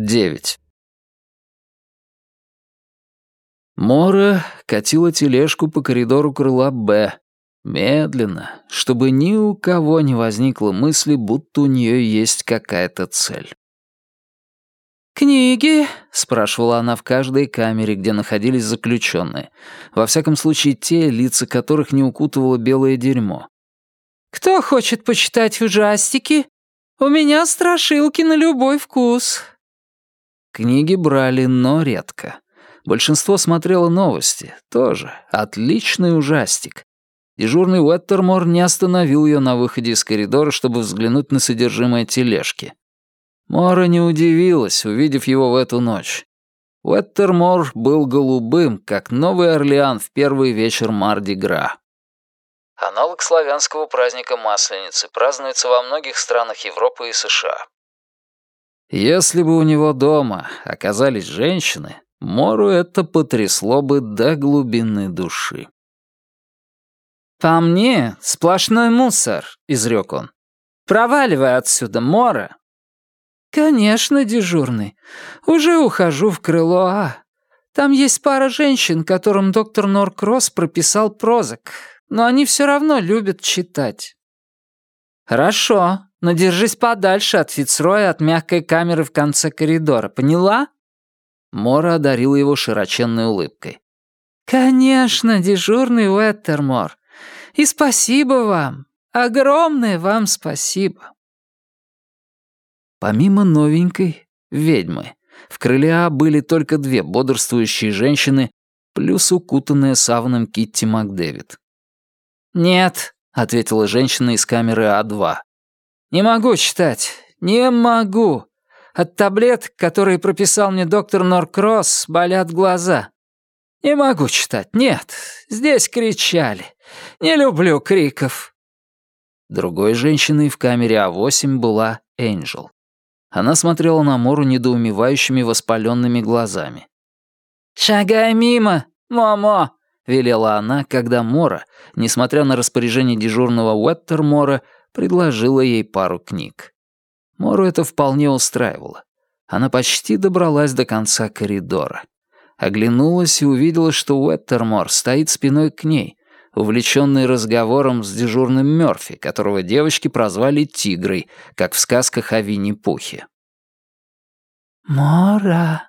9. Мора катила тележку по коридору крыла «Б», медленно, чтобы ни у кого не возникло мысли, будто у нее есть какая-то цель. «Книги?» — спрашивала она в каждой камере, где находились заключенные. Во всяком случае, те, лица которых не укутывало белое дерьмо. «Кто хочет почитать ужастики? У меня страшилки на любой вкус». Книги брали, но редко. Большинство смотрело новости. Тоже. Отличный ужастик. Дежурный Уэттермор не остановил ее на выходе из коридора, чтобы взглянуть на содержимое тележки. Мора не удивилась, увидев его в эту ночь. Уэттермор был голубым, как Новый Орлеан в первый вечер Марди-Гра. Аналог славянского праздника Масленицы празднуется во многих странах Европы и США. Если бы у него дома оказались женщины, Мору это потрясло бы до глубины души. «По мне сплошной мусор», — изрек он. «Проваливай отсюда, Мора». «Конечно, дежурный. Уже ухожу в крыло А. Там есть пара женщин, которым доктор Норкросс прописал прозок, но они все равно любят читать». «Хорошо, но держись подальше от Фицроя, от мягкой камеры в конце коридора, поняла?» Мора одарила его широченной улыбкой. «Конечно, дежурный Уэттермор. И спасибо вам. Огромное вам спасибо». Помимо новенькой, ведьмы, в крыле А были только две бодрствующие женщины, плюс укутанная саваном Китти Макдэвид. «Нет», — ответила женщина из камеры А2. «Не могу читать. Не могу. От таблеток, которые прописал мне доктор Норкросс, болят глаза. Не могу читать. Нет, здесь кричали. Не люблю криков». Другой женщиной в камере А8 была Энджел. Она смотрела на Мору недоумевающими воспаленными глазами. «Шагай мимо, Момо!» — велела она, когда Мора, несмотря на распоряжение дежурного Уэттермора, предложила ей пару книг. Мору это вполне устраивало. Она почти добралась до конца коридора. Оглянулась и увидела, что Уэттермор стоит спиной к ней, увлеченный разговором с дежурным Мёрфи, которого девочки прозвали «Тигрой», как в сказках о Винни-Пухе. «Мора...»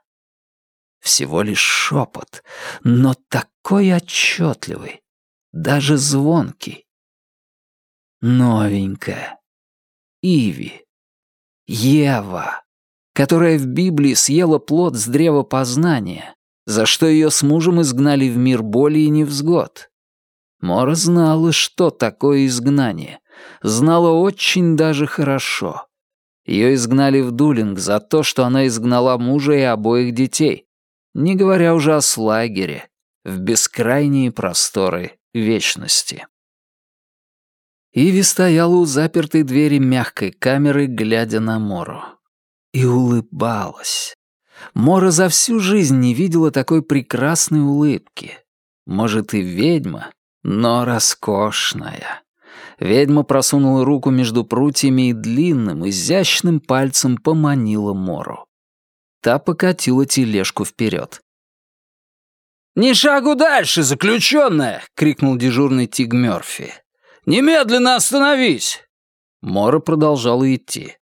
Всего лишь шепот, но такой отчетливый, даже звонкий. Новенькая. Иви. Ева, которая в Библии съела плод с древа познания, за что ее с мужем изгнали в мир боли и невзгод. Мора знала, что такое изгнание. Знала очень даже хорошо. Ее изгнали в Дулинг за то, что она изгнала мужа и обоих детей, не говоря уже о слагере, в бескрайние просторы вечности. Иви стояла у запертой двери мягкой камеры, глядя на Мору. И улыбалась. Мора за всю жизнь не видела такой прекрасной улыбки. Может, и ведьма, но роскошная. Ведьма просунула руку между прутьями и длинным, изящным пальцем поманила Мору. Та покатила тележку вперед. «Ни шагу дальше, заключенная!» — крикнул дежурный Тиг Мёрфи. «Немедленно остановись!» Мора продолжала идти.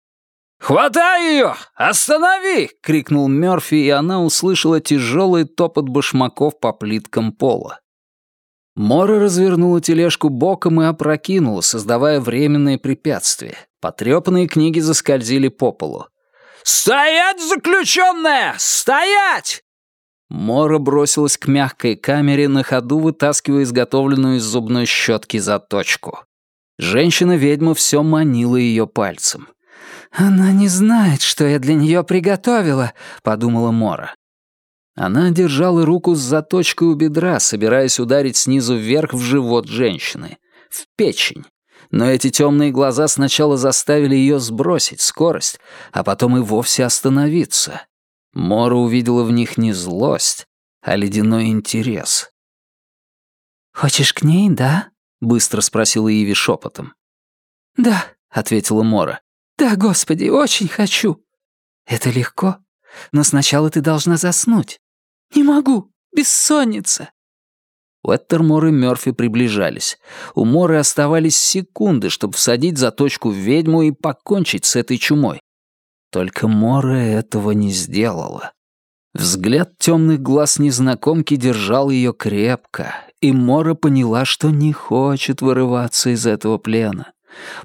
«Хватай ее! Останови!» — крикнул Мёрфи, и она услышала тяжелый топот башмаков по плиткам пола. Мора развернула тележку боком и опрокинула, создавая временные препятствия. Потрепанные книги заскользили по полу. «Стоять, заключенная! Стоять!» Мора бросилась к мягкой камере, на ходу вытаскивая изготовленную из зубной щетки заточку. Женщина-ведьма все манила ее пальцем. «Она не знает, что я для нее приготовила», — подумала Мора. Она держала руку с заточкой у бедра, собираясь ударить снизу вверх в живот женщины. В печень. Но эти темные глаза сначала заставили ее сбросить скорость, а потом и вовсе остановиться. Мора увидела в них не злость, а ледяной интерес. «Хочешь к ней, да?» — быстро спросила Иви шепотом. «Да», — ответила Мора. «Да, Господи, очень хочу». «Это легко?» но сначала ты должна заснуть». «Не могу, бессонница». Уэттермор и Мёрфи приближались. У Моры оставались секунды, чтобы всадить заточку в ведьму и покончить с этой чумой. Только Мора этого не сделала. Взгляд темных глаз незнакомки держал ее крепко, и Мора поняла, что не хочет вырываться из этого плена.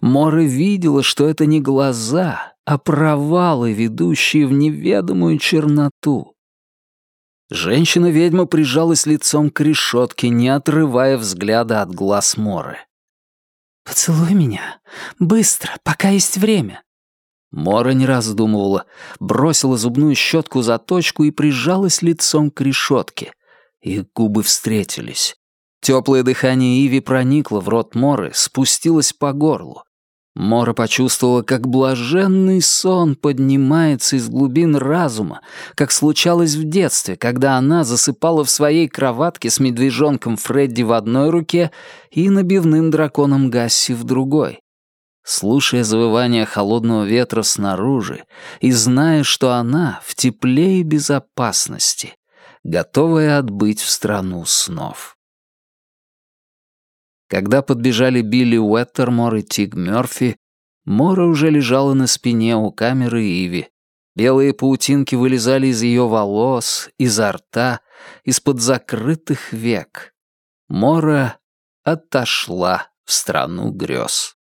Мора видела, что это не глаза, а провалы, ведущие в неведомую черноту. Женщина-ведьма прижалась лицом к решетке, не отрывая взгляда от глаз Моры. «Поцелуй меня. Быстро, пока есть время». Мора не раздумывала, бросила зубную щетку за точку и прижалась лицом к решетке. Их губы встретились. Теплое дыхание Иви проникло в рот Моры, спустилось по горлу. Мора почувствовала, как блаженный сон поднимается из глубин разума, как случалось в детстве, когда она засыпала в своей кроватке с медвежонком Фредди в одной руке и набивным драконом Гасси в другой. Слушая завывание холодного ветра снаружи и зная, что она в тепле и безопасности, готовая отбыть в страну снов. Когда подбежали Билли Уэттермор и Тиг Мёрфи, Мора уже лежала на спине у камеры Иви. Белые паутинки вылезали из ее волос, изо рта, из-под закрытых век. Мора отошла в страну грез.